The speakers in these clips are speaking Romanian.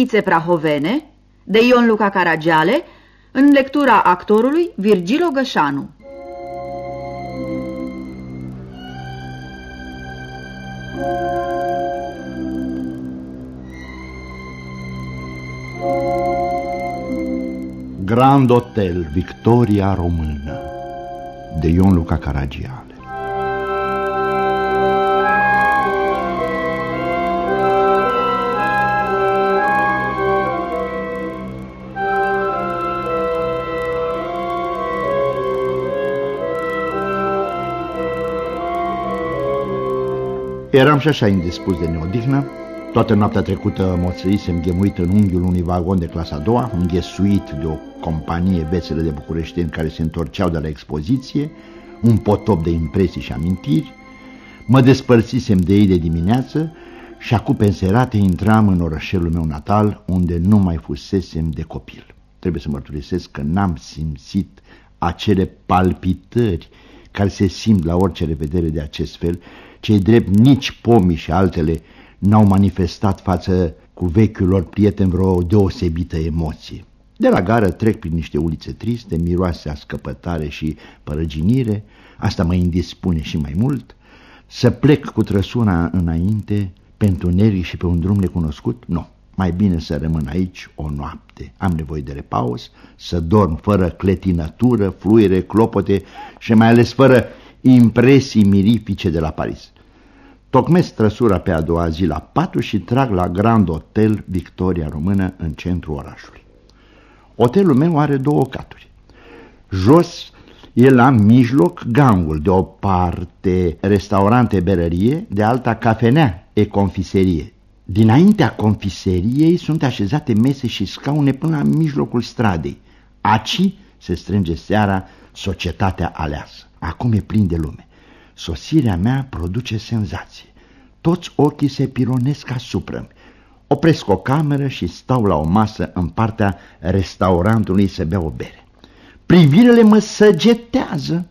Schițe prahovene, de Ion Luca Caragiale, în lectura actorului Virgil Ogășanu. Grand Hotel Victoria Română de Ion Luca Caragiale Eram și așa indispus de neodihnă. Toată noaptea trecută moțăisem ghemuit în unghiul unui vagon de clasa a doua, înghesuit de o companie veselă de bucureșteni care se întorceau de la expoziție, un potop de impresii și amintiri. Mă despărțisem de ei de dimineață și acum pe înserate intram în orășelul meu natal, unde nu mai fusesem de copil. Trebuie să mărturisesc că n-am simțit acele palpitări care se simt la orice revedere de acest fel cei drept nici pomii și altele n-au manifestat față cu vechiul lor prieten vreo deosebită emoție. De la gară trec prin niște ulițe triste, miroase a scăpătare și părăginire, asta mă indispune și mai mult. Să plec cu trăsura înainte, pentru neri și pe un drum necunoscut? Nu, mai bine să rămân aici o noapte. Am nevoie de repaus, să dorm fără cletinătură, fluire, clopote și mai ales fără impresii mirifice de la Paris. Tocmesc trăsura pe a doua zi la patru și trag la Grand Hotel Victoria Română în centrul orașului. Hotelul meu are două caturi. Jos e la mijloc gangul, de o parte restaurante berărie, de alta cafenea e confiserie. Dinaintea confiseriei sunt așezate mese și scaune până la mijlocul stradei. Aci se strânge seara societatea aleasă. Acum e plin de lume. Sosirea mea produce senzație. Toți ochii se pironesc asupra -mi. Opresc o cameră și stau la o masă în partea restaurantului să bea o bere. Privirile mă săgetează.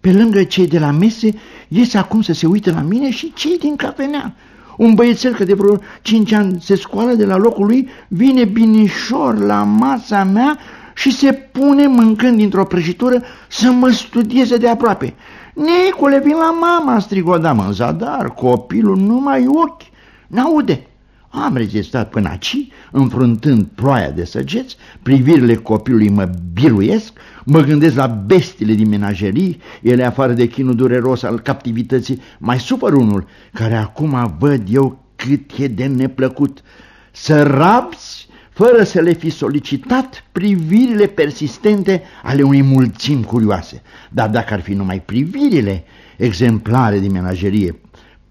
Pe lângă cei de la mese ies acum să se uite la mine și cei din cafenea. Un băiețel că de vreo cinci ani se scoală de la locul lui, vine binișor la masa mea și se pune mâncând dintr-o prăjitură să mă studieze de aproape. Nicule, vin la mama, strigă o damă în zadar, copilul nu mai ochi, n-aude. Am rezistat până aici, înfruntând ploaia de săgeți, privirile copilului mă biruiesc, mă gândesc la bestile din menagerii, ele afară de chinul dureros al captivității, mai supăr unul, care acum văd eu cât e de neplăcut. Să rabzi fără să le fi solicitat privirile persistente ale unei mulțimi curioase. Dar dacă ar fi numai privirile exemplare de menagerie,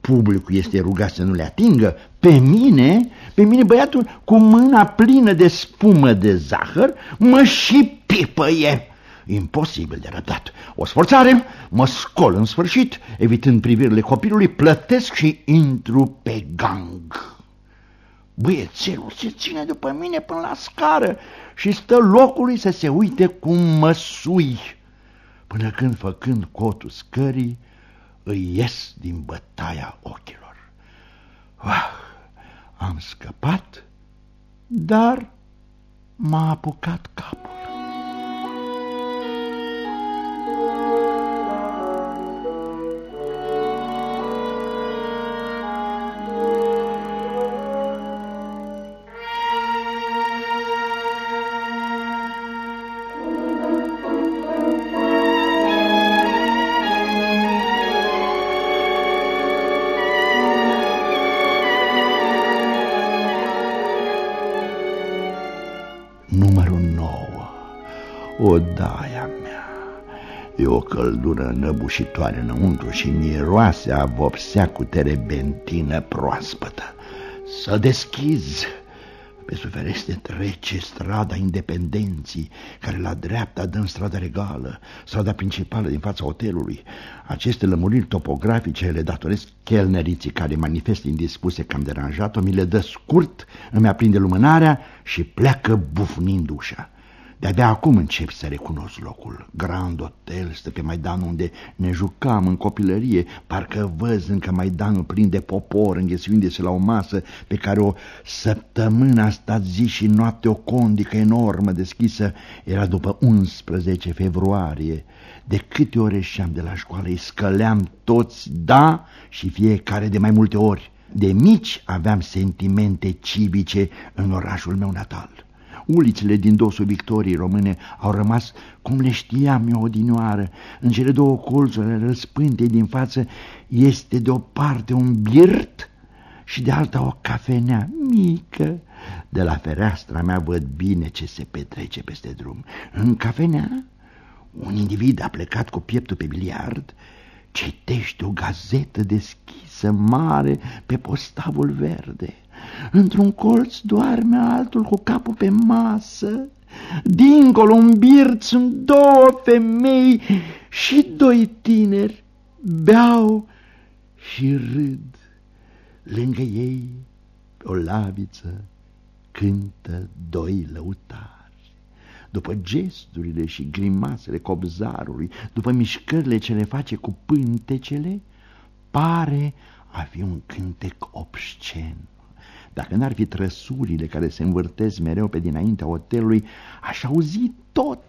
publicul este rugat să nu le atingă, pe mine, pe mine băiatul cu mâna plină de spumă de zahăr mă și pipăie. Imposibil de răbdat. O sforțare, mă scol în sfârșit, evitând privirile copilului, plătesc și intru pe gang. Băiețelul se ține după mine până la scară și stă locului să se uite cum mă sui, până când, făcând cotul scării, îi ies din bătaia ochilor. Ah, am scăpat, dar m-a apucat capul. Căldură năbușitoare înăuntru și miroase a vopsea cu terebentină proaspătă. Să deschizi! Pe sub ferestre trece strada independenții, care la dreapta dă în strada regală, strada principală din fața hotelului. Aceste lămuriri topografice le datoresc chelneriții care manifestă indispuse că am deranjat-o, mi le dă scurt, îmi aprinde lumânarea și pleacă bufnind ușa. De-abia acum încep să recunosc locul. Grand Hotel stă pe Maidan unde ne jucam în copilărie. Parcă văz încă Maidanul plin de popor, înghesuindu-se la o masă pe care o săptămână a stat zi și noapte o condică enormă deschisă. Era după 11 februarie. De câte ore ieșeam de la școală, îi scăleam toți, da, și fiecare de mai multe ori. De mici aveam sentimente civice în orașul meu natal. Ulițele din dosul Victoriei române au rămas cum le știam eu odinioară. În cele două colțuri răspânte din față este de o parte un birt și de alta o cafenea mică. De la fereastra mea văd bine ce se petrece peste drum. În cafenea, un individ a plecat cu pieptul pe biliard, citește o gazetă deschisă mare pe postavul verde. Într-un colț doarme altul cu capul pe masă. Dincolo un birt sunt două femei și doi tineri. Beau și râd. Lângă ei, pe o laviță, cântă doi lăutari. După gesturile și grimasele cobzarului, după mișcările ce le face cu pântecele, pare a fi un cântec obscen. Dacă n-ar fi trăsurile care se învârtesc mereu pe dinaintea hotelului, aș auzi tot.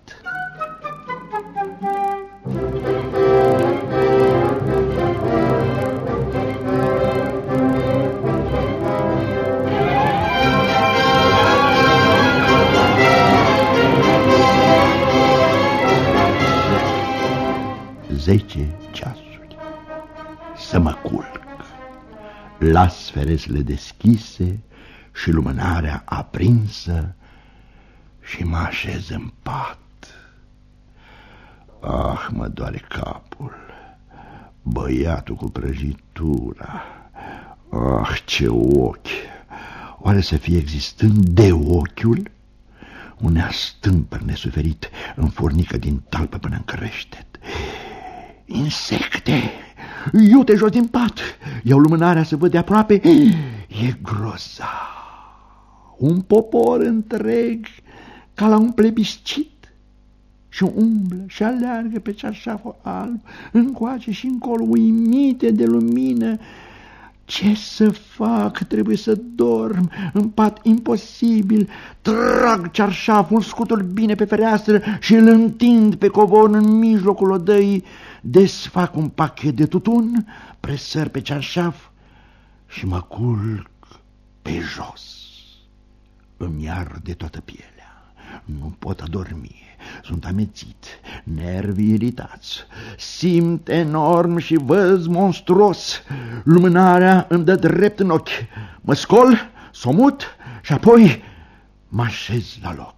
Zece ceasuri. Să mă culc las ferestrele deschise și lumânarea aprinsă și mă așez în pat. Ah, mă doare capul, băiatul cu prăjitura, ah, ce ochi! Oare să fie existând de ochiul? Un astâmpăr nesuferit în furnică din talpă până în creștet. Insecte! Iute jos din pat, iau lumânarea să văd de aproape. E grozav. Un popor întreg, ca la un plebiscit. Și umblă și aleargă pe cearșaful alb, încoace și încolo, uimite de lumină. Ce să fac? Trebuie să dorm în pat imposibil. Trag cearșaful, scutul bine pe fereastră și îl întind pe covor în mijlocul odăii desfac un pachet de tutun, presăr pe cearșaf și mă culc pe jos. Îmi arde toată pielea. Nu pot adormi. Sunt amețit, nervi iritați. Simt enorm și văz monstruos. Lumânarea îmi dă drept în ochi. Mă scol, somut și apoi mă așez la loc.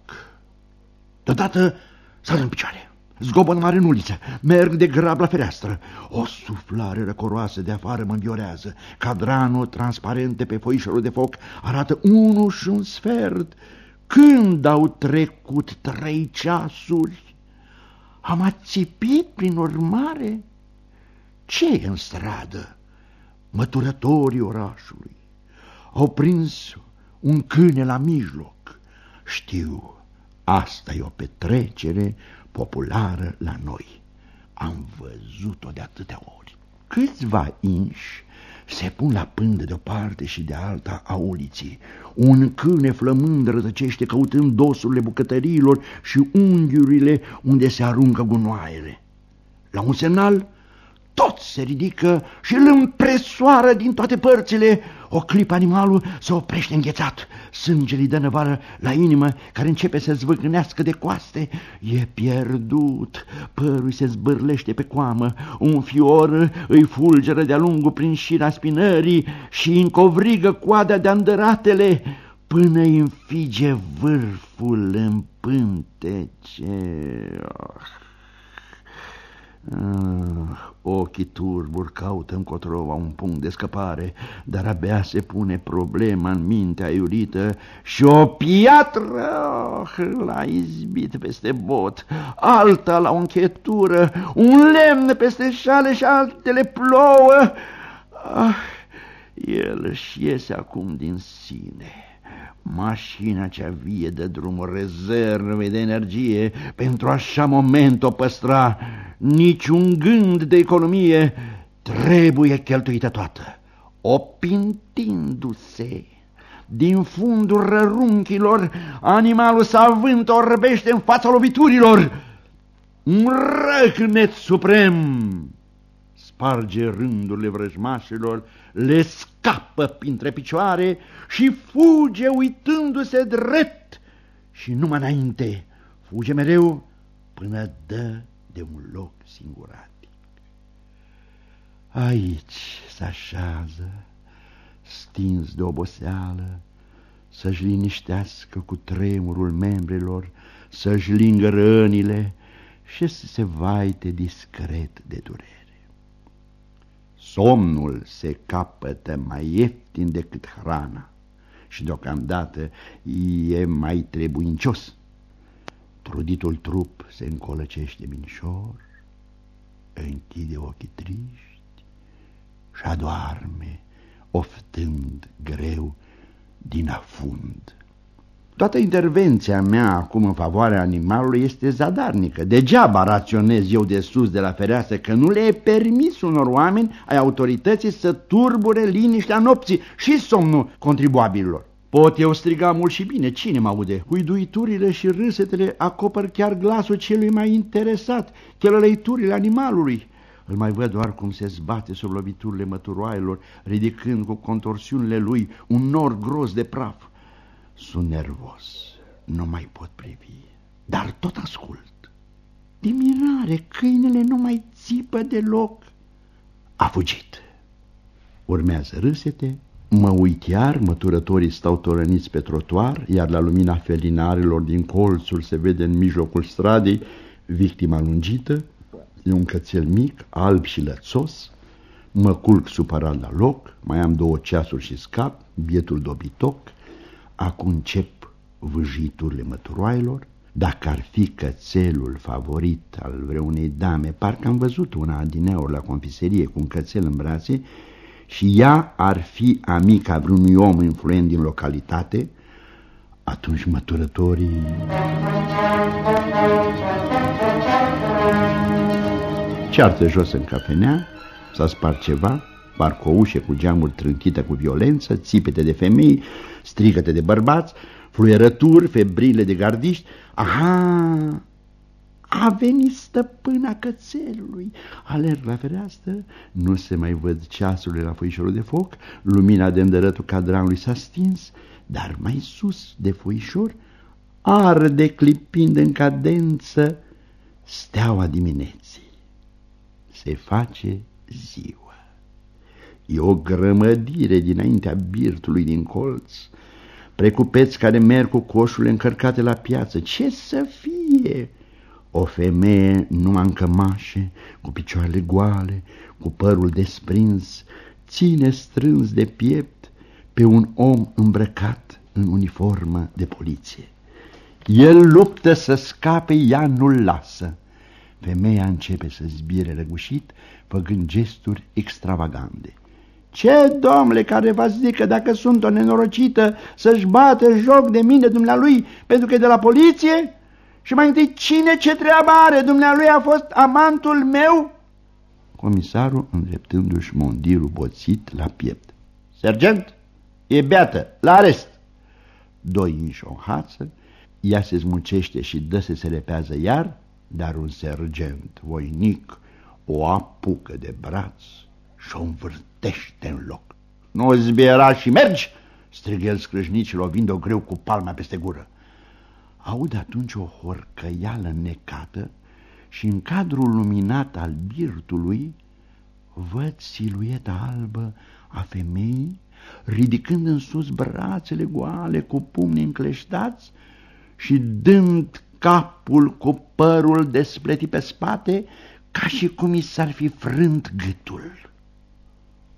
Deodată sar în picioare. Zgobă mare în uliță, merg de grab la fereastră. O suflare răcoroasă de afară mă înviorează. Cadranul transparente pe foișorul de foc arată unu și un sfert. Când au trecut trei ceasuri? Am ațipit prin urmare? ce e în stradă? Măturătorii orașului. Au prins un câine la mijloc. Știu, asta e o petrecere populară la noi. Am văzut-o de atâtea ori. Câțiva inși se pun la pândă de o parte și de alta a uliții. Un câine flămând rătăcește căutând dosurile bucătăriilor și unghiurile unde se aruncă gunoaiele. La un semnal, tot se ridică și îl împresoară din toate părțile. O clipă animalul se oprește înghețat. Sângele dă năvară la inimă, care începe să zvâcnească de coaste. E pierdut, părul se zbârlește pe coamă, un fior îi fulgeră de-a lungul prin șira spinării și încovrigă coada de andăratele până îi înfige vârful în pântece. Oh. Ah, ochii turburi caută încotro un punct de scăpare, dar abia se pune problema în mintea iurită și o piatră oh, l-a izbit peste bot, alta la o închetură, un lemn peste șale și altele plouă. Ah, el își iese acum din sine. Mașina cea vie de drumul rezerve de energie pentru așa moment o păstra niciun gând de economie trebuie cheltuită toată, opintindu-se. Din fundul rărunchilor, animalul s-avânt orbește în fața loviturilor. Un răcnet suprem sparge rândurile vrăjmașilor, le scapă printre picioare și fuge uitându-se drept și numai înainte. Fuge mereu până dă de un loc singuratic. Aici se așează, stins de oboseală, să-și liniștească cu tremurul membrilor, să-și lingă rănile și să se vaite discret de durere. Somnul se capătă mai ieftin decât hrana și deocamdată e mai trebuincios. Truditul trup se încolăcește minșor, închide ochii triști și adoarme, oftând greu din afund. Toată intervenția mea acum în favoarea animalului este zadarnică. Degeaba raționez eu de sus de la fereastră că nu le e permis unor oameni ai autorității să turbure liniștea nopții și somnul contribuabililor. Pot eu striga mult și bine, cine mă aude? Huiduiturile și râsetele acopăr chiar glasul celui mai interesat, chelălăiturile animalului. Îl mai văd doar cum se zbate sub loviturile măturoailor, ridicând cu contorsiunile lui un nor gros de praf. Sunt nervos, nu mai pot privi, dar tot ascult. De mirare, câinele nu mai țipă deloc. A fugit. Urmează râsete, mă uit iar, măturătorii stau torăniți pe trotuar, iar la lumina felinarilor din colțul se vede în mijlocul stradei victima lungită, e un cățel mic, alb și lățos, mă culc supărat la loc, mai am două ceasuri și scap, bietul dobitoc, Acum încep vâjiturile măturoailor. Dacă ar fi cățelul favorit al vreunei dame, parcă am văzut una adineori la confiserie cu un cățel în brațe, și ea ar fi amica vreunui om influent din localitate, atunci măturătorii... Ceartă jos în cafenea, s-a spart ceva, parcă o ușă cu geamuri trânchită cu violență, țipete de femei, strigăte de bărbați, fluierături, febrile de gardiști. Aha, a venit stăpâna cățelului. Alerg la fereastră, nu se mai văd ceasurile la foișorul de foc, lumina de îndărătul cadranului s-a stins, dar mai sus de foișor arde clipind în cadență steaua dimineții. Se face ziua. E o grămădire dinaintea birtului din colț, precupeți care merg cu coșurile încărcate la piață. Ce să fie? O femeie numai în cămașe, cu picioarele goale, cu părul desprins, ține strâns de piept pe un om îmbrăcat în uniformă de poliție. El luptă să scape, ea nu-l lasă. Femeia începe să zbire răgușit, făcând gesturi extravagante. Ce, domnule, care vă zică dacă sunt o nenorocită să-și bată joc de mine dumnealui pentru că e de la poliție? Și mai întâi, cine ce treabă are? Dumnealui a fost amantul meu? Comisarul îndreptându-și mondirul boțit la piept. Sergent, e beată, la arest. Doi înși o hață, ea se zmucește și dă să se repează iar, dar un sergent voinic o apucă de braț și o învârtește în loc. Nu zbiera și mergi!" strigă el scrâșnici, lovind-o greu cu palma peste gură. Aud atunci o horcăială necată și în cadrul luminat al birtului văd silueta albă a femeii ridicând în sus brațele goale cu pumni încleștați și dând capul cu părul despletit pe spate ca și cum i s-ar fi frânt gâtul.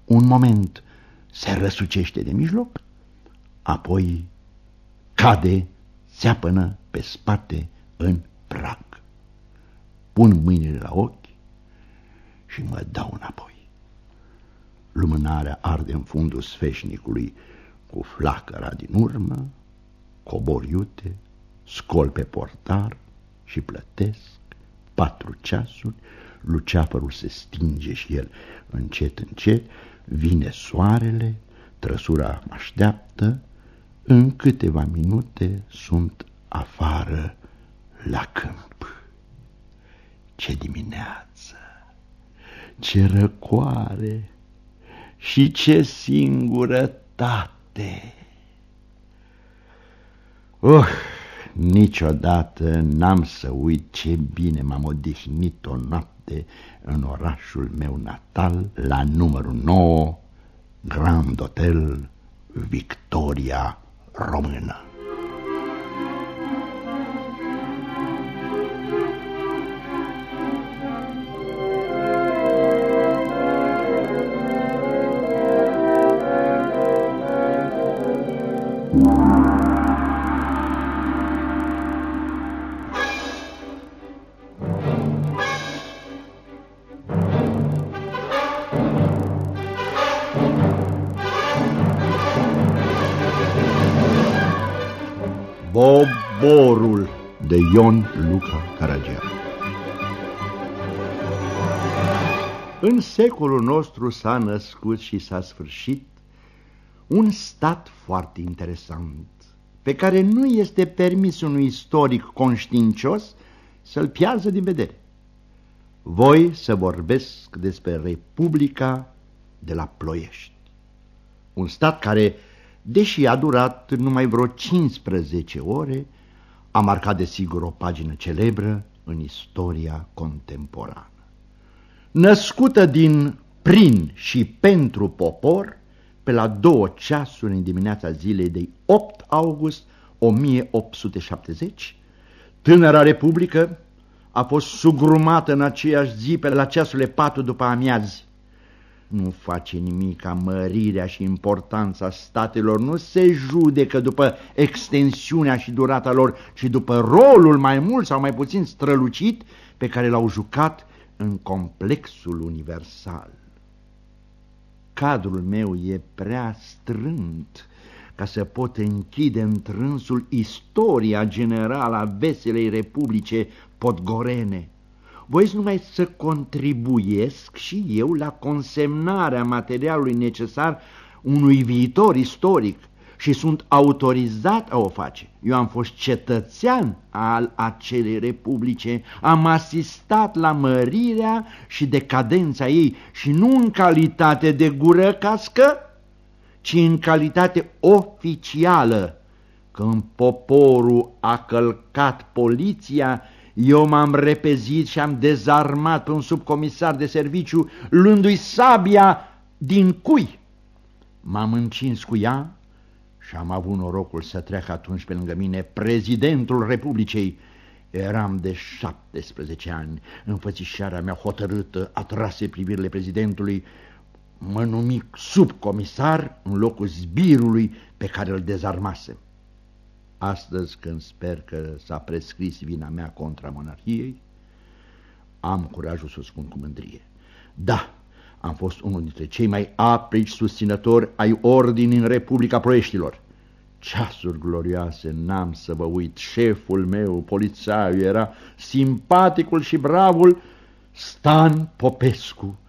Un moment se răsucește de mijloc, apoi cade, țeapănă pe spate în prag. Pun mâinile la ochi și mă dau înapoi. Lumânarea arde în fundul sfeșnicului cu flacăra din urmă, Cobor iute, scol pe portar și plătesc patru ceasuri, luceafărul se stinge și el încet, încet, vine soarele, trăsura mă așteaptă, în câteva minute sunt afară la câmp. Ce dimineață, ce răcoare și ce singurătate! Oh, niciodată n-am să uit ce bine m-am odihnit o noapte în orașul meu natal, la numărul 9, Grand Hotel Victoria Română. În secolul nostru s-a născut și s-a sfârșit un stat foarte interesant, pe care nu este permis unui istoric conștiincios să-l piază din vedere. Voi să vorbesc despre Republica de la Ploiești, un stat care deși a durat numai vreo 15 ore, a marcat desigur o pagină celebră în istoria contemporană. Născută din prin și pentru popor, pe la două ceasuri în dimineața zilei de 8 august 1870, tânăra republică a fost sugrumată în aceeași zi pe la ceasurile 4 după amiazi. Nu face nimic ca mărirea și importanța statelor, nu se judecă după extensiunea și durata lor, ci după rolul mai mult sau mai puțin strălucit pe care l-au jucat în complexul universal. Cadrul meu e prea strânt ca să pot închide întrânsul istoria generală a veselei republice podgorene, voiți numai să contribuiesc și eu la consemnarea materialului necesar unui viitor istoric și sunt autorizat a o face. Eu am fost cetățean al acelei republice, am asistat la mărirea și decadența ei și nu în calitate de gură cască, ci în calitate oficială, când poporul a călcat poliția eu m-am repezit și am dezarmat pe un subcomisar de serviciu, luându-i sabia din cui. M-am încins cu ea și am avut norocul să trec atunci pe lângă mine prezidentul Republicei. Eram de 17 ani, înfățișarea mea hotărâtă atrase privirile prezidentului, mă numi subcomisar în locul zbirului pe care îl dezarmasem. Astăzi, când sper că s-a prescris vina mea contra monarhiei, am curajul să o spun cu mândrie. Da, am fost unul dintre cei mai aprici susținători ai ordinii în Republica Proieștilor. Ceasuri glorioase, n-am să vă uit, șeful meu, polițaiul, era simpaticul și bravul Stan Popescu,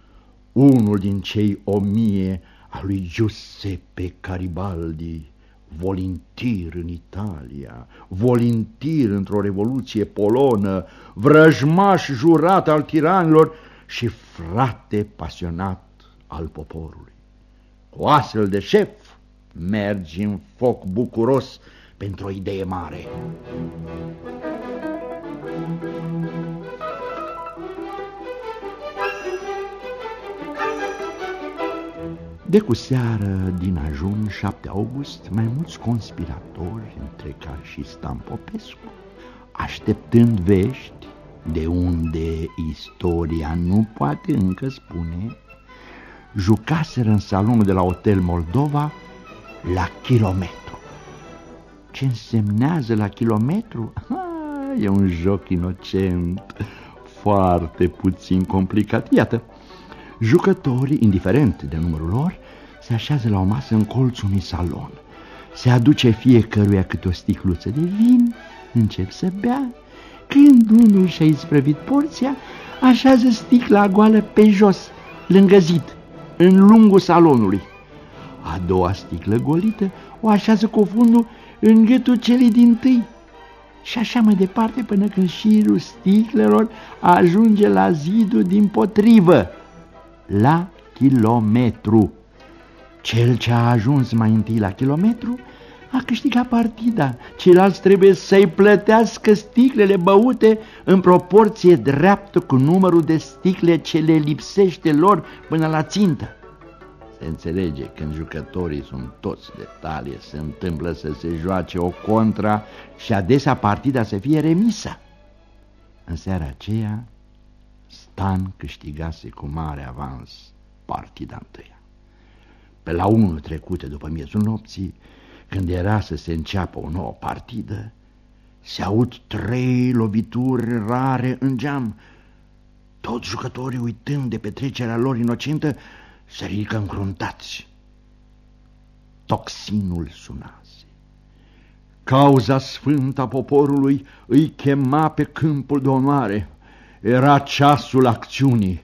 unul din cei o mie a lui Giuseppe Caribaldi volintir în Italia, volintir într-o revoluție polonă, vrăjmaș jurat al tiranilor și frate pasionat al poporului. Cu astfel de șef mergi în foc bucuros pentru o idee mare. De cu seară din ajun 7 august, mai mulți conspiratori, între care și Stan Popescu, așteptând vești de unde istoria nu poate încă spune, jucaseră în salonul de la Hotel Moldova la kilometru. Ce însemnează la kilometru? Ha, e un joc inocent, foarte puțin complicat. Iată, Jucătorii, indiferent de numărul lor, se așează la o masă în colțul unui salon. se aduce fiecăruia câte o sticluță de vin, încep să bea, când unul și-a isprăvit porția, așează sticla goală pe jos, lângă zid, în lungul salonului. A doua sticlă golită o așează cu fundul în gâtul celei din tâi. Și așa mai departe până când șirul sticlelor ajunge la zidul din potrivă, la kilometru. Cel ce a ajuns mai întâi la kilometru a câștigat partida. Ceilalți trebuie să-i plătească sticlele băute în proporție dreaptă cu numărul de sticle ce le lipsește lor până la țintă. Se înțelege, când jucătorii sunt toți de talie, se întâmplă să se joace o contra și adesea partida să fie remisă. În seara aceea, Stan câștigase cu mare avans partida întâia. Pe la unul trecute după miezul nopții, când era să se înceapă o nouă partidă, se aud trei lovituri rare în geam. Toți jucătorii, uitând de petrecerea lor inocentă, se ridică încruntați. Toxinul sunase. Cauza sfântă a poporului îi chema pe câmpul de onoare. Era ceasul acțiunii.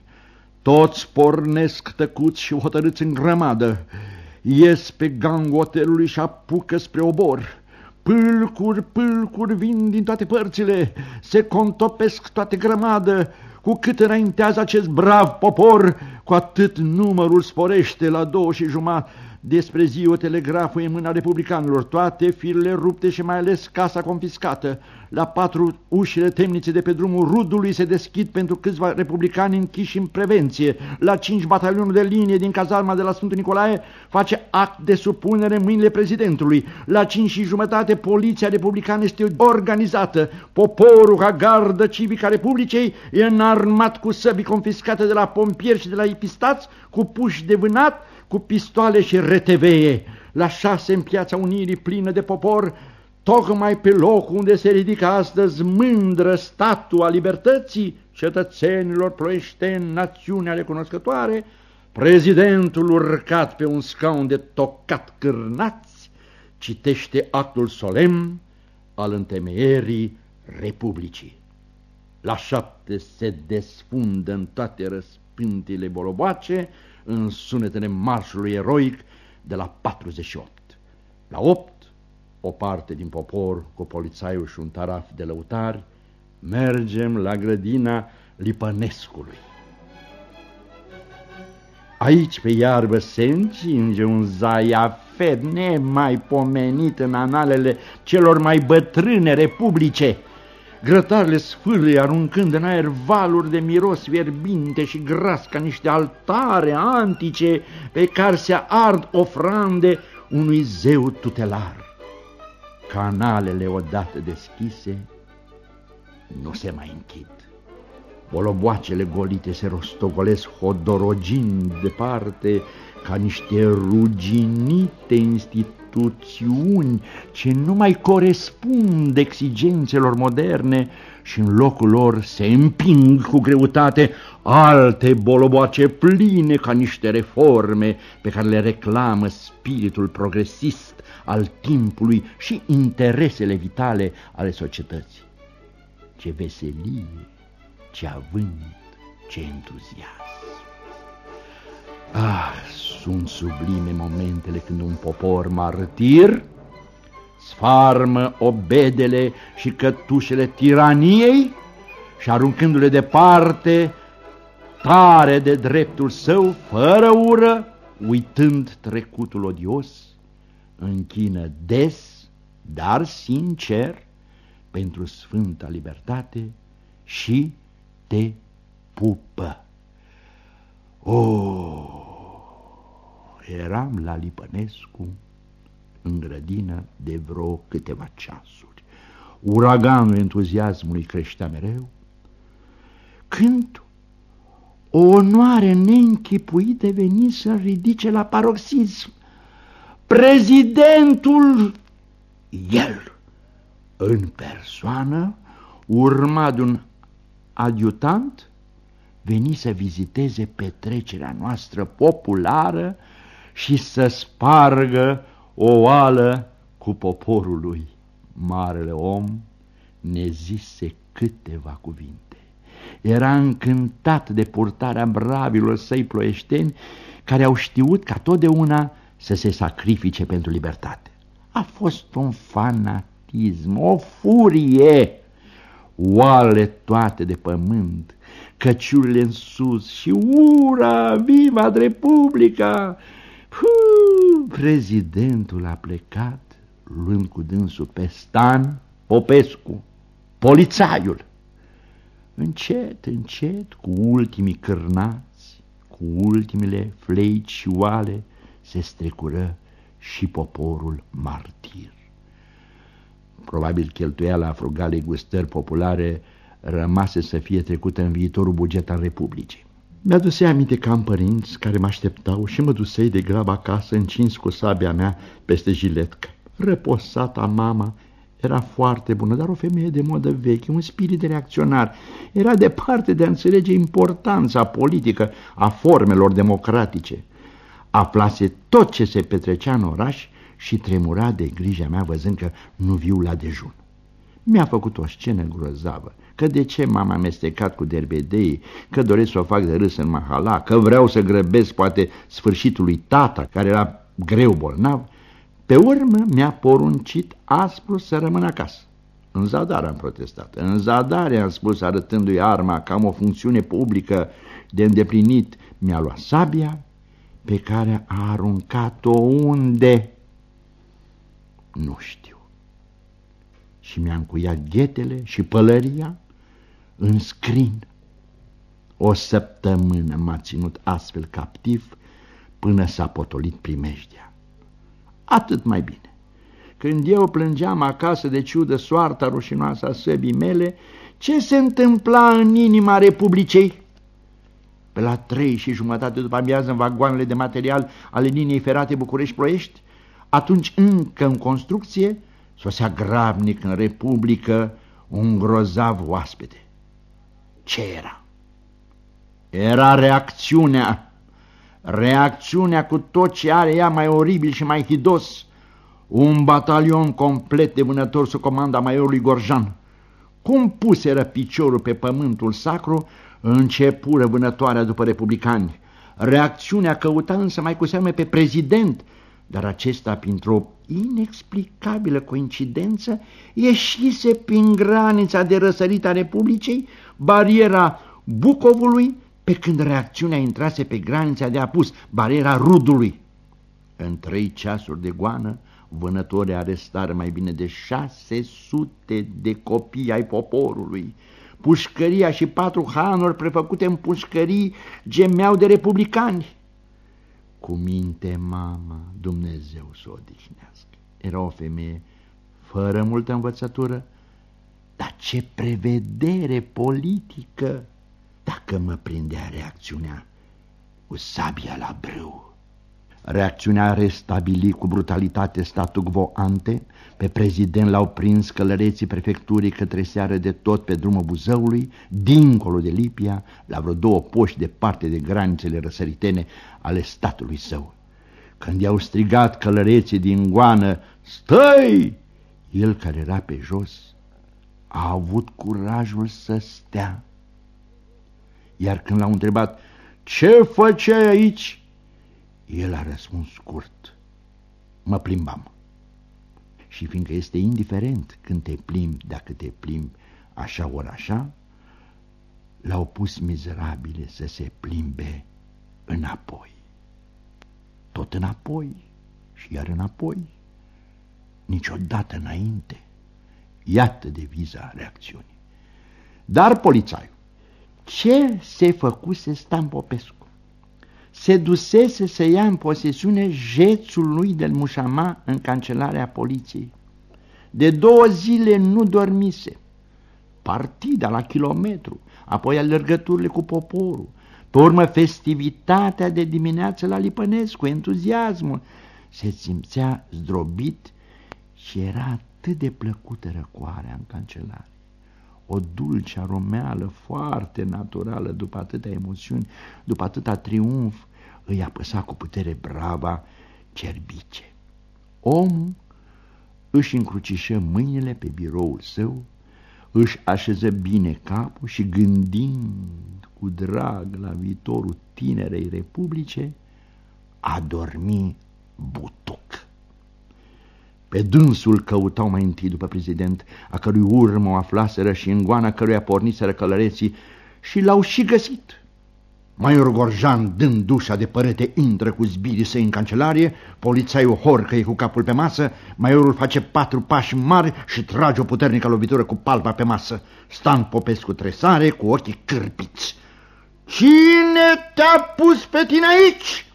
Toți pornesc tăcuți și hotărâți în grămadă. Ies pe gangul hotelului și apucă spre obor. Pâlcuri, pâlcuri vin din toate părțile, se contopesc toate grămadă. Cu cât înaintează acest brav popor, cu atât numărul sporește la două și jumătate despre ziua telegraful în mâna republicanilor, toate firele rupte și mai ales casa confiscată. La patru ușile temnițe de pe drumul Rudului se deschid pentru câțiva republicani închiși în prevenție. La cinci batalionul de linie din cazarma de la Sfântul Nicolae face act de supunere în mâinile prezidentului. La cinci și jumătate poliția republicană este organizată. Poporul ca gardă civica Republicei e înarmat cu săbii confiscate de la pompieri și de la epistați, cu puși de vânat, cu pistoale și reteveie. La șase în piața Unirii plină de popor, tocmai pe locul unde se ridică astăzi mândră statua libertății cetățenilor ploieșteni, națiunea recunoscătoare, prezidentul urcat pe un scaun de tocat cârnați, citește actul solemn al întemeierii Republicii. La șapte se desfundă în toate răspântile boloboace, în sunetele marșului eroic de la 48. La 8, o parte din popor cu polițaiul și un taraf de lăutari, mergem la grădina Lipănescului. Aici pe iarbă se încinge un zaiafet nemaipomenit în analele celor mai bătrâne republice, Grătarele sfârâie aruncând în aer valuri de miros fierbinte și gras ca niște altare antice pe care se ard ofrande unui zeu tutelar. Canalele odată deschise nu se mai închid. Boloboacele golite se rostogolesc hodorogind departe ca niște ruginite instituțiuni ce nu mai corespund exigențelor moderne și în locul lor se împing cu greutate alte boloboace pline ca niște reforme pe care le reclamă spiritul progresist al timpului și interesele vitale ale societății. Ce veselie, ce avânt, ce entuziasm! Ah, sunt sublime momentele când un popor martir sfarmă obedele și cătușele tiraniei și aruncându-le departe, tare de dreptul său, fără ură, uitând trecutul odios, închină des, dar sincer, pentru sfânta libertate și te pupă. Oh! eram la Lipănescu în grădină de vreo câteva ceasuri. Uraganul entuziasmului creștea mereu, când o onoare neînchipuită veni să ridice la paroxism. Prezidentul, el, în persoană, urma de un adjutant, veni să viziteze petrecerea noastră populară și să spargă o oală cu poporul lui, marele om ne zise câteva cuvinte. Era încântat de purtarea bravilor săi ploieșteni care au știut ca totdeauna să se sacrifice pentru libertate. A fost un fanatism, o furie, oale toate de pământ, căciurile în sus și ura, viva Republica! Puh, prezidentul a plecat, luând cu dânsul pe Stan Popescu, polițaiul. Încet, încet, cu ultimii cârnați, cu ultimele fleici și oale, se strecură și poporul martir. Probabil cheltuiala frugalei gustări populare rămase să fie trecută în viitorul buget al Republicii. Mi-adusei aminte că am părinți care mă așteptau și mă dusei de grab acasă încins cu sabia mea peste jiletcă. Reposata mama era foarte bună, dar o femeie de modă veche, un spirit de reacționar. Era departe de a înțelege importanța politică a formelor democratice. Aflase tot ce se petrecea în oraș și tremura de grija mea văzând că nu viu la dejun. Mi-a făcut o scenă grozavă, că de ce m-am amestecat cu derbedei, că doresc să o fac de râs în mahala, că vreau să grăbesc poate sfârșitul lui tata, care era greu bolnav, pe urmă mi-a poruncit aspru să rămân acasă. În zadar am protestat, în zadar am spus arătându-i arma că am o funcțiune publică de îndeplinit, mi-a luat sabia pe care a aruncat-o unde? Nu știu. Și mi-a încuiat ghetele și pălăria în scrin. O săptămână m-a ținut astfel captiv până s-a potolit primejdea. Atât mai bine. Când eu plângeam acasă de ciudă soarta rușinoasă a săbii mele, ce se întâmpla în inima Republicei? Pe la trei și jumătate după amiază în vagoanele de material ale liniei ferate București-Ploiești, atunci încă în construcție, sosea grabnic în Republică un grozav oaspete. Ce era? Era reacțiunea. Reacțiunea cu tot ce are ea mai oribil și mai hidos. Un batalion complet de vânători sub comanda maiorului Gorjan. Cum puseră piciorul pe pământul sacru, începură vânătoarea după republicani. Reacțiunea căuta însă mai cu seamă pe prezident, dar acesta, printr-o inexplicabilă coincidență, ieșise prin granița de răsărit a Republicii, bariera Bucovului, pe când reacțiunea intrase pe granița de apus, bariera Rudului. În trei ceasuri de goană, vânătorii arestară mai bine de șase sute de copii ai poporului. Pușcăria și patru hanuri prefăcute în pușcării gemeau de republicani. Cu minte, mama, Dumnezeu să o odihnească. Era o femeie fără multă învățătură, dar ce prevedere politică! Dacă mă prindea reacțiunea cu sabia la brâu. Reacțiunea a restabilit cu brutalitate statul quo ante, pe prezident l-au prins călăreții prefecturii către seară de tot pe drumul Buzăului, dincolo de Lipia, la vreo două poști de parte de granițele răsăritene ale statului său. Când i-au strigat călăreții din goană, Stai! El care era pe jos a avut curajul să stea. Iar când l-au întrebat, Ce făceai aici? El a răspuns scurt, mă plimbam. Și fiindcă este indiferent când te plimbi, dacă te plimbi așa ori așa, l-au pus mizerabile să se plimbe înapoi. Tot înapoi și iar înapoi, niciodată înainte. Iată deviza reacțiunii. Dar polițaiul, ce se făcuse Stan Popescu? Se dusese să ia în posesiune jețul lui del Mușama în cancelarea poliției. De două zile nu dormise. Partida la kilometru, apoi alergăturile cu poporul, pe urmă festivitatea de dimineață la Lipănescu, entuziasmul. Se simțea zdrobit și era atât de plăcută răcoarea în cancelare. O dulce aromeală foarte naturală după atâtea emoțiuni, după atâta triumf, îi apăsa cu putere brava cerbice. Omul își încrucișă mâinile pe biroul său, își așeză bine capul și gândind cu drag la viitorul tinerei republice, a dormi butuc. Pe dânsul căutau mai întâi după prezident, a cărui urmă o aflaseră și în goana căruia porniseră călăreții și l-au și găsit. Maior Gorjan, dând dușa de părete, intră cu zbirii săi în cancelarie, polițaiul horcăie cu capul pe masă, maiorul face patru pași mari și trage o puternică lovitură cu palpa pe masă. Stan Popescu tresare cu ochii cârpiți. Cine te-a pus pe tine aici?"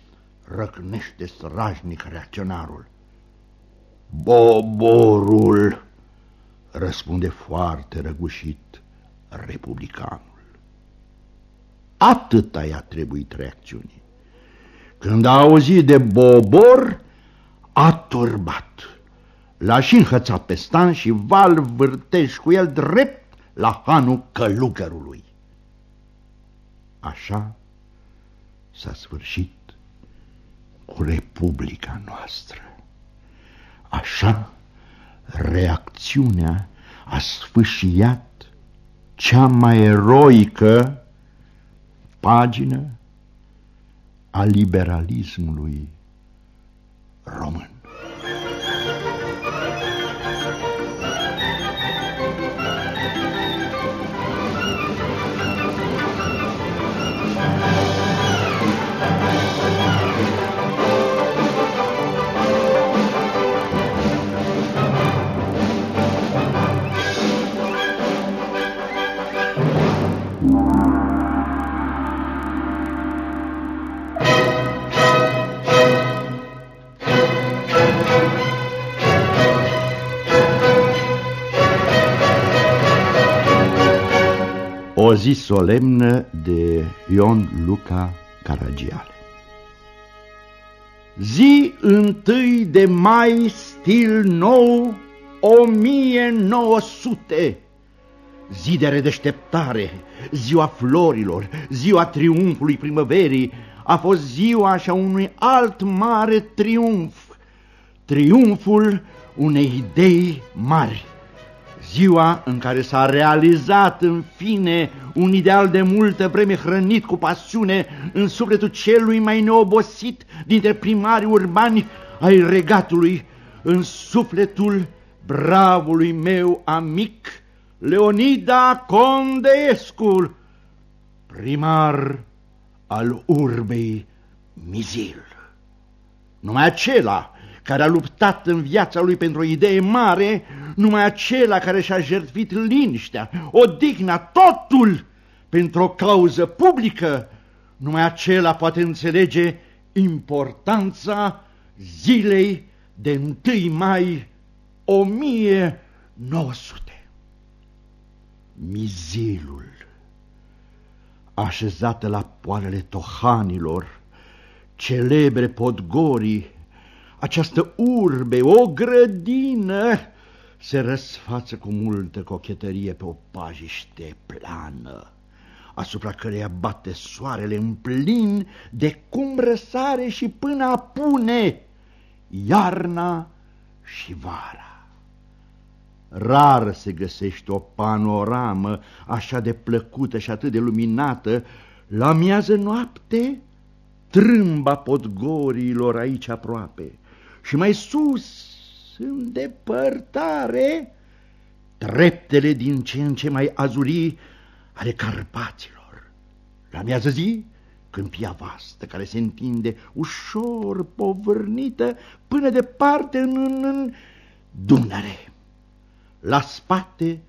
răcnește strajnic reacționarul. Boborul, răspunde foarte răgușit republicanul. Atâta i-a trebuit reacțiunii. Când a auzit de Bobor, a turbat. L-a și înhățat pe stan și val vârteș cu el drept la hanul călugărului. Așa s-a sfârșit cu Republica noastră. Așa reacțiunea a sfâșiat cea mai eroică pagină a liberalismului român. O zi solemnă de Ion Luca Caragiale. Zi întâi de mai, stil nou, 1900 Zi de redeșteptare, ziua florilor, ziua triumfului primăverii A fost ziua așa unui alt mare triumf Triumful unei idei mari Ziua în care s-a realizat în fine un ideal de multă vreme hrănit cu pasiune în sufletul celui mai neobosit dintre primarii urbani ai regatului, în sufletul bravului meu amic Leonida Condeescu, primar al urbei Mizil. Numai acela care a luptat în viața lui pentru o idee mare, numai acela care și-a jertfit liniștea, odihna, totul pentru o cauză publică, numai acela poate înțelege importanța zilei de 1 mai 1900. Mizilul, așezată la poalele tohanilor, celebre podgorii, această urbe, o grădină, se răsfață cu multă cochetărie pe o pajiște plană, asupra căreia bate soarele în plin de cum răsare și până apune iarna și vara. Rar se găsește o panoramă așa de plăcută și atât de luminată la miază noapte trâmba podgorilor aici aproape și mai sus, în depărtare, treptele din ce în ce mai azurii ale Carpaților. La miază zi, câmpia vastă care se întinde ușor povârnită până departe în, în, în Dunăre. La spate,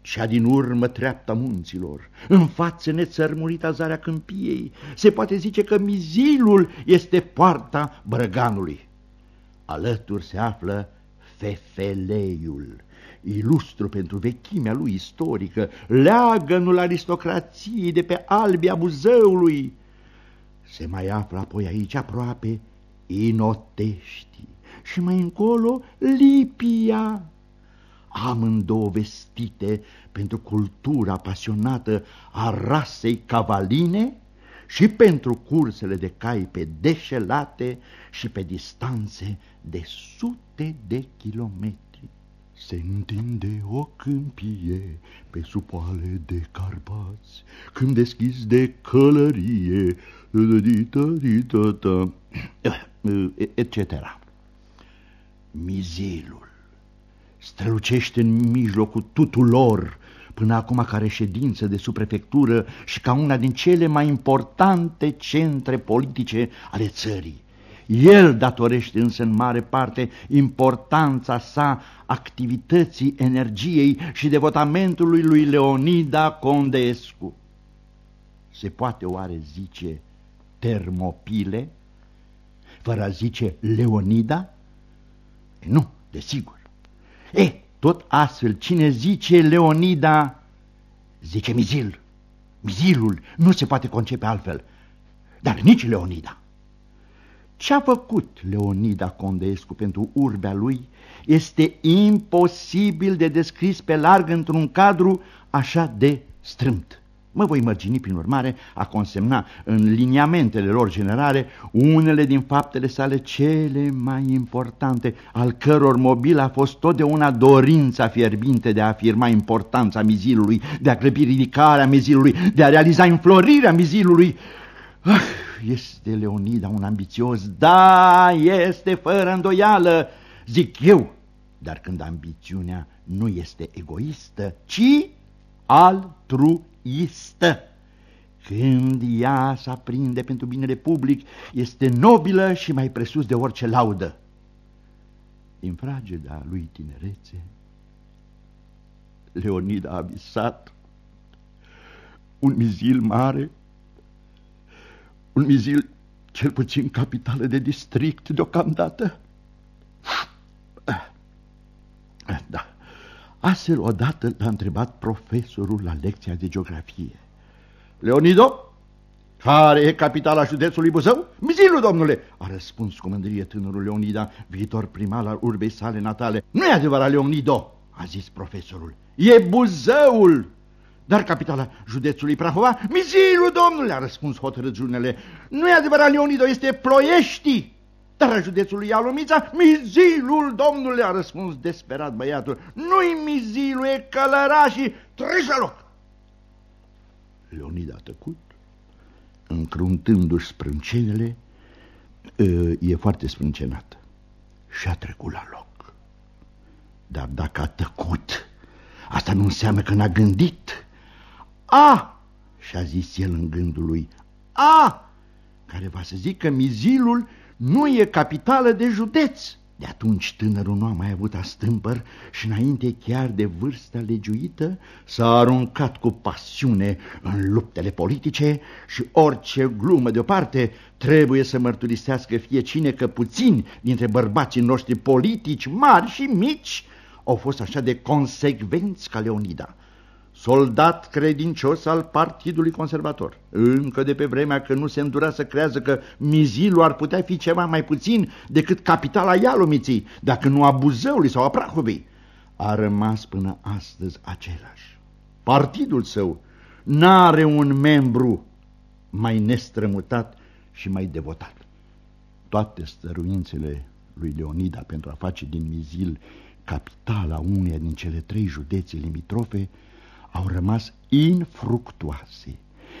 cea din urmă treapta munților, în față nețărmurita zarea câmpiei, se poate zice că mizilul este poarta brăganului. Alături se află Fefeleiul, ilustru pentru vechimea lui istorică, leagănul aristocrației de pe albia Buzăului. Se mai află apoi aici aproape Inotești și mai încolo Lipia, amândouă vestite pentru cultura pasionată a rasei cavaline și pentru cursele de cai pe deșelate și pe distanțe de sute de kilometri. Se întinde o câmpie pe supoale de Carpați, Când deschis de călărie, etc. Mizilul strălucește în mijlocul tuturor, până acum ca reședință de subprefectură și ca una din cele mai importante centre politice ale țării. El datorește însă în mare parte importanța sa activității, energiei și devotamentului lui Leonida Condescu. Se poate oare zice termopile, fără a zice Leonida? E, nu, desigur. E, tot astfel, cine zice Leonida, zice Mizil. Mizilul nu se poate concepe altfel, dar nici Leonida. Ce a făcut Leonida Condescu pentru urbea lui este imposibil de descris pe larg într-un cadru așa de strâmt. Mă voi mărgini, prin urmare, a consemna în liniamentele lor generale unele din faptele sale cele mai importante, al căror mobil a fost totdeauna dorința fierbinte de a afirma importanța mizilului, de a grăbi ridicarea mizilului, de a realiza înflorirea mizilului. Ah, este Leonida un ambițios? Da, este fără îndoială, zic eu. Dar când ambițiunea nu este egoistă, ci altruistă. Când ea se aprinde pentru binele public, este nobilă și mai presus de orice laudă. Din frageda lui tinerețe, Leonida a visat un mizil mare un mizil cel puțin capitală de district deocamdată. Astfel odată l-a întrebat profesorul la lecția de geografie. Leonido, care e capitala județului Buzău? Mizilul, domnule, a răspuns cu mândrie tânărul Leonida, viitor primar al urbei sale natale. Nu e adevărat, Leonido, a zis profesorul. E Buzăul! Dar capitala județului Prahova, Mizilul, domnule, a răspuns hotărât jurnele. Nu e adevărat, Leonido, este Ploiești. Dar a județului Ialomița, Mizilul, domnule, a răspuns desperat băiatul. Nu-i Mizilul, e Călărașii, treci la loc. Leonid a tăcut, încruntându-și sprâncenele, e foarte sprâncenat și a trecut la loc. Dar dacă a tăcut, asta nu înseamnă că n-a gândit. A, și-a zis el în gândul lui, A, care va să zică Mizilul nu e capitală de județ. De atunci tânărul nu a mai avut astâmpăr și înainte chiar de vârsta legiuită s-a aruncat cu pasiune în luptele politice și orice glumă deoparte trebuie să mărturisească fie cine că puțini dintre bărbații noștri politici, mari și mici, au fost așa de consecvenți ca Leonida soldat credincios al Partidului Conservator. Încă de pe vremea că nu se îndura să creează că Mizilul ar putea fi ceva mai puțin decât capitala Ialomiții, dacă nu a Buzăului sau a Prahovei. A rămas până astăzi același. Partidul său n-are un membru mai nestrămutat și mai devotat. Toate stăruințele lui Leonida pentru a face din Mizil capitala uneia din cele trei județe limitrofe au rămas infructuoase.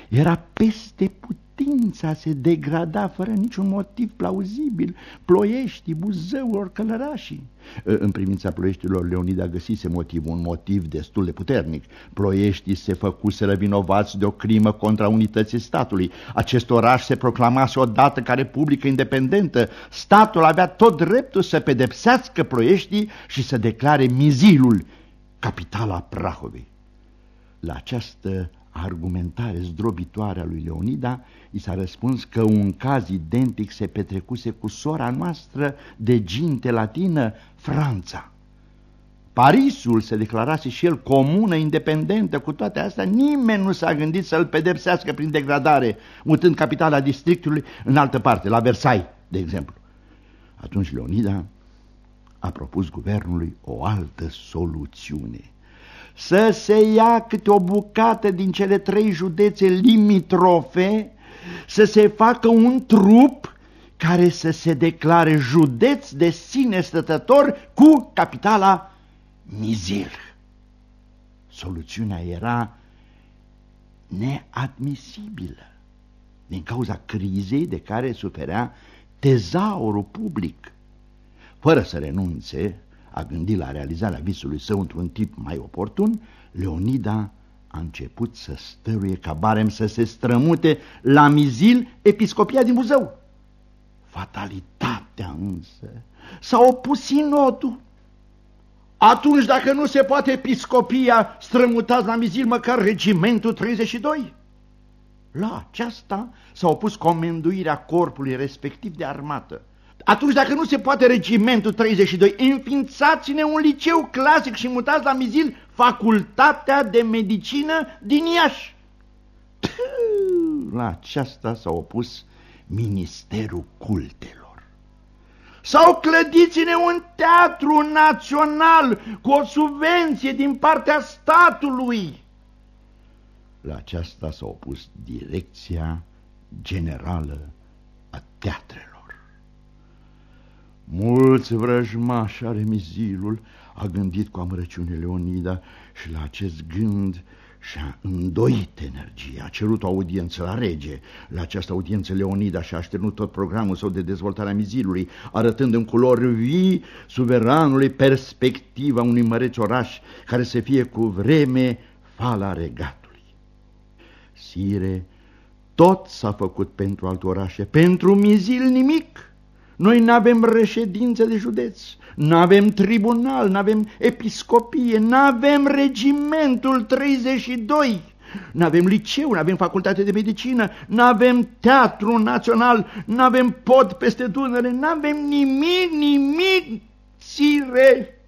Era peste putința se degrada fără niciun motiv plauzibil ploieștii, buzăuri, călărașii. În privința ploieștilor, Leonida găsise motiv, un motiv destul de puternic. Ploieștii se făcuseră vinovați de o crimă contra unității statului. Acest oraș se proclamase odată ca republică independentă. Statul avea tot dreptul să pedepsească ploieștii și să declare Mizilul, capitala Prahovei. La această argumentare zdrobitoare a lui Leonida, i s-a răspuns că un caz identic se petrecuse cu sora noastră de ginte latină, Franța. Parisul se declarase și el comună, independentă, cu toate astea nimeni nu s-a gândit să-l pedepsească prin degradare, mutând capitala districtului în altă parte, la Versailles, de exemplu. Atunci Leonida a propus guvernului o altă soluțiune – să se ia câte o bucată din cele trei județe limitrofe, să se facă un trup care să se declare județ de sine stătător cu capitala Mizil. Soluțiunea era neadmisibilă din cauza crizei de care suferea tezaurul public. Fără să renunțe a gândi la realizarea visului său într-un tip mai oportun, Leonida a început să stăruie ca barem să se strămute la Mizil, episcopia din Buzău. Fatalitatea însă s-a opus sinotul. Atunci, dacă nu se poate episcopia, strămutați la Mizil măcar regimentul 32. La aceasta s-a opus comenduirea corpului respectiv de armată. Atunci, dacă nu se poate regimentul 32, înființați-ne un liceu clasic și mutați la Mizil facultatea de medicină din Iași. La aceasta s-a opus Ministerul Cultelor. Sau clădiți-ne un teatru național cu o subvenție din partea statului. La aceasta s-a opus Direcția Generală a Teatrelor. Mulți vrăjmași are mizilul, a gândit cu amărăciune Leonida și la acest gând și-a îndoit energia, a cerut o audiență la rege. La această audiență Leonida și-a așternut tot programul său de dezvoltare a mizilului, arătând în culori vii suveranului perspectiva unui măreț oraș care să fie cu vreme fala regatului. Sire, tot s-a făcut pentru alte orașe, pentru mizil nimic. Noi nu avem reședință de județ, nu avem tribunal, nu avem episcopie, nu avem regimentul 32, nu avem liceu, nu avem facultate de medicină, nu avem teatru național, nu avem pod peste Dunăre, nu avem nimic, nimic, țire.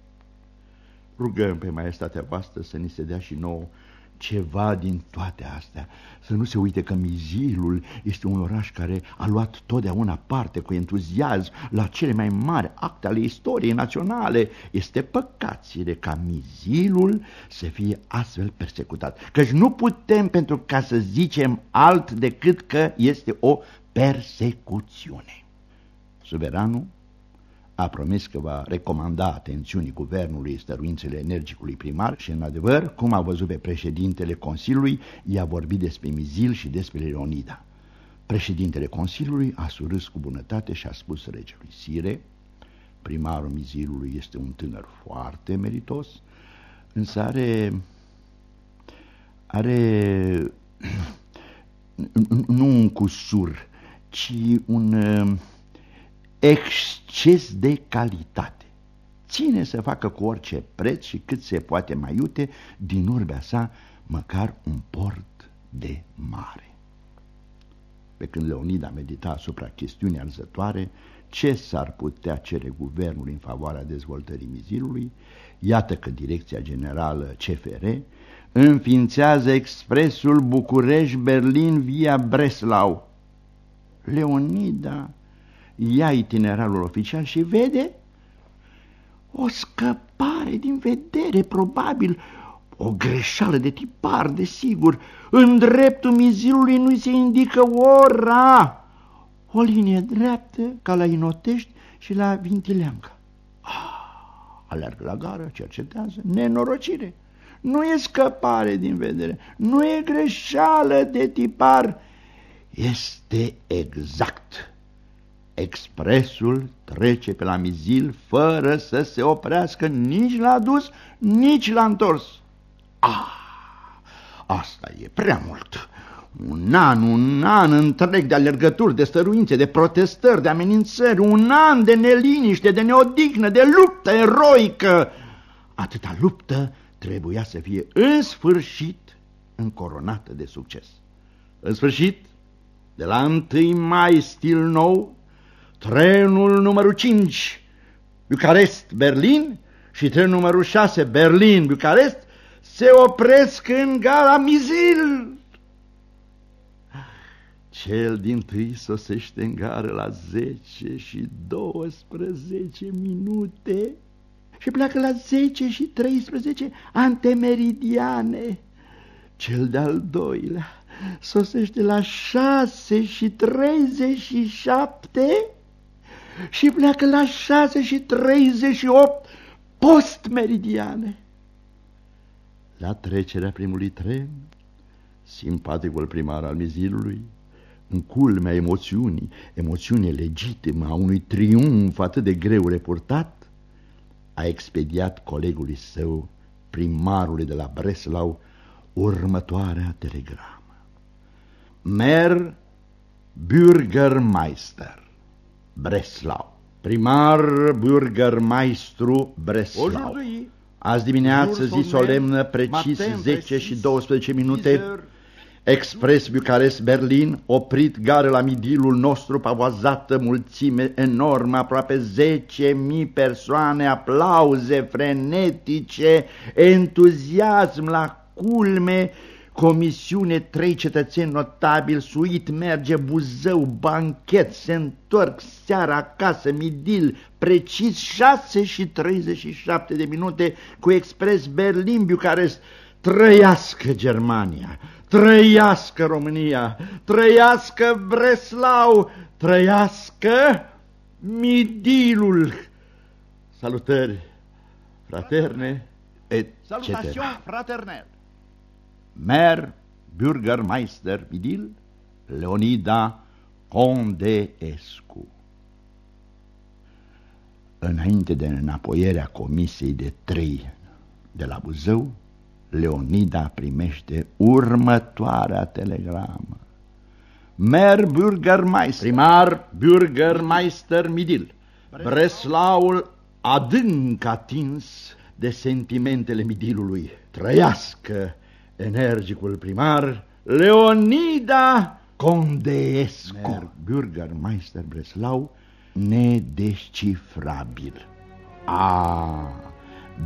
Rugăm pe maestatea voastră să ni se dea și nouă ceva din toate astea. Să nu se uite că Mizilul este un oraș care a luat totdeauna parte cu entuziasm la cele mai mari acte ale istoriei naționale. Este păcațire ca Mizilul să fie astfel persecutat. Căci nu putem pentru ca să zicem alt decât că este o persecuțiune. Suveranul a promis că va recomanda atențiunii guvernului stăruințele energicului primar și, în adevăr, cum a văzut pe președintele Consiliului, i-a vorbit despre Mizil și despre Leonida. Președintele Consiliului a surâs cu bunătate și a spus regelui Sire, primarul Mizilului este un tânăr foarte meritos, însă are, are nu un cusur, ci un exces de calitate. Ține să facă cu orice preț și cât se poate mai iute din urbea sa măcar un port de mare. Pe când Leonida medita asupra chestiunii arzătoare, ce s-ar putea cere guvernul în favoarea dezvoltării mizilului, iată că Direcția Generală CFR înființează expresul București-Berlin via Breslau. Leonida ia itinerarul oficial și vede o scăpare din vedere, probabil, o greșeală de tipar, desigur. În dreptul mizilului nu se indică ora. O linie dreaptă ca la Inotești și la Vintileanca. Ah, alergă la gară, cercetează, nenorocire. Nu e scăpare din vedere, nu e greșeală de tipar, este exact Expresul trece pe la Mizil fără să se oprească nici la dus, nici la întors. Ah, asta e prea mult. Un an, un an întreg de alergături, de stăruințe, de protestări, de amenințări, un an de neliniște, de neodihnă, de luptă eroică. Atâta luptă trebuia să fie în sfârșit încoronată de succes. În sfârșit, de la 1 mai stil nou, trenul numărul 5, Bucarest-Berlin și trenul numărul 6, Berlin-Bucarest, se opresc în gara Mizil. Cel din tâi sosește în gară la 10 și 12 minute și pleacă la 10 și 13 antemeridiane. Cel de-al doilea sosește la 6 și 37 și pleacă la 6 și 38 postmeridiane. La trecerea primului tren, simpaticul primar al mizilului, în culmea emoțiunii, emoțiune legitimă a unui triumf atât de greu reportat, a expediat colegului său, primarului de la Breslau, următoarea telegramă. Mer Bürgermeister, Breslau. Primar Bürgermeistru Breslau. Azi dimineață, zi solemnă, precis 10 și 12 minute, Expres Bucarest-Berlin, oprit gare la midilul nostru, pavoazată mulțime enormă, aproape 10.000 persoane, aplauze frenetice, entuziasm la culme, comisiune, trei cetățeni notabili, suit merge Buzău, banchet, se întorc seara acasă, midil, precis 6 și 37 de minute cu expres Berlin, Bucarest, trăiască Germania! Trăiască România, trăiască Breslau, trăiască Midilul. Salutări fraterne, et Salutation fraternel. Mer, Bürgermeister Midil, Leonida Condeescu. Înainte de înapoierea comisiei de trei de la Buzău, Leonida primește următoarea telegramă. Mer Bürgermeister, primar Bürgermeister Midil, Breslaul adânc atins de sentimentele Midilului. Trăiască energicul primar Leonida Condeescu, Mer Bürgermeister Breslau, nedescifrabil. Ah!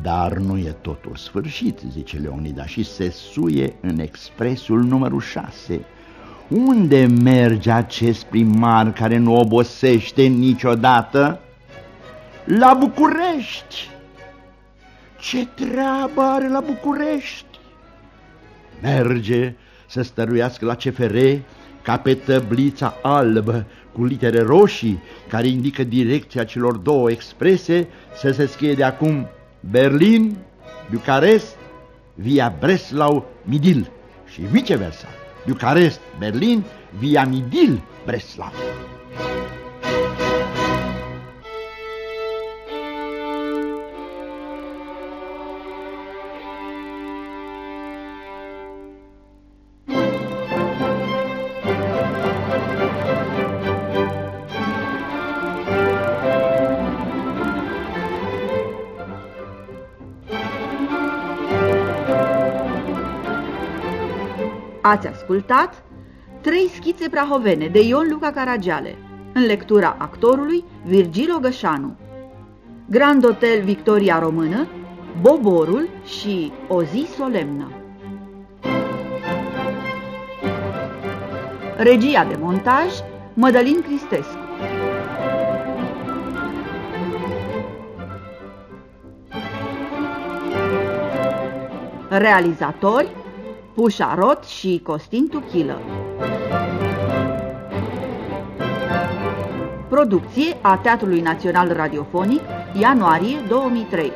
Dar nu e totul sfârșit, zice Leonida, și se suie în expresul numărul 6. Unde merge acest primar care nu obosește niciodată? La București! Ce treabă are la București? Merge să stăruiască la CFR ca pe tăblița albă cu litere roșii care indică direcția celor două exprese să se scrie de acum Berlin, Bucarest, via Breslau, Midil și viceversa. Bucarest, Berlin, via Midil, Breslau. Ascultat Trei schițe prahovene de Ion Luca Caragiale, în lectura actorului Virgil Ogășanu. Grand Hotel Victoria Română, Boborul și O zi solemnă. Regia de montaj Mădălin Cristescu. Realizatori Pușarot și Costin Tuchilă. Producție a Teatrului Național Radiofonic, ianuarie 2003.